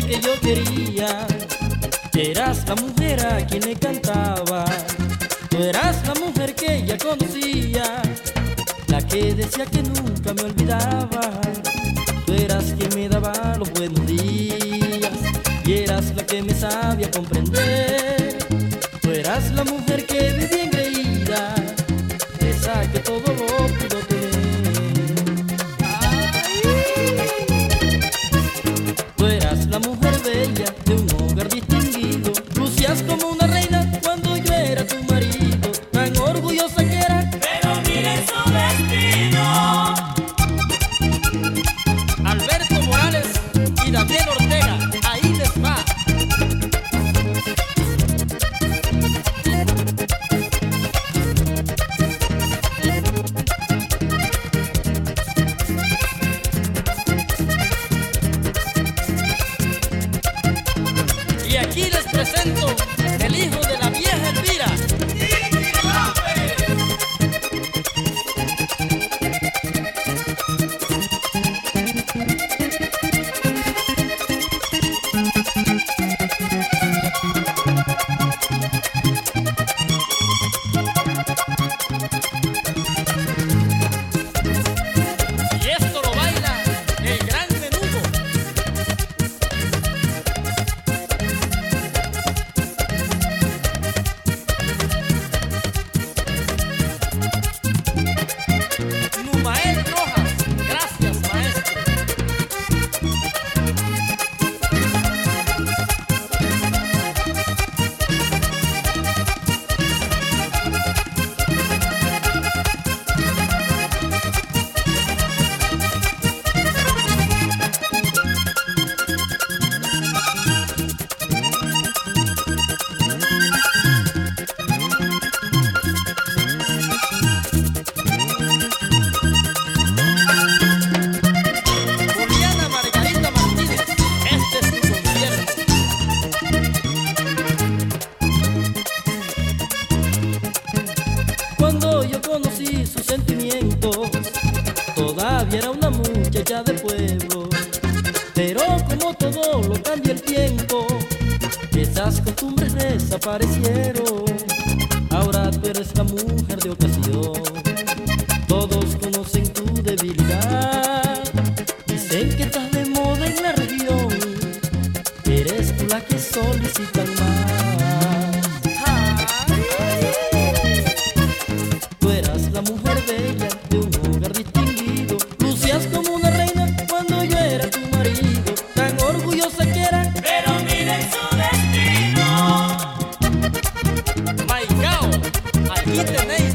que yo quería. Eras la mujer a quien le cantaba. Tú eras la mujer que ella conocía. La que decía que nunca me olvidaba. Tú eras quien me daba los buenos días. Y eras la que me sabía comprender. Tú eras la mujer que vivía engreída. Esa que todo lo pudo y Daniel Ortega. Ahí les va. Y aquí les presento todavía era una muchacha de pueblo. Pero como todo lo cambia el tiempo, esas costumbres desaparecieron. Ahora tú eres la mujer Look at the name.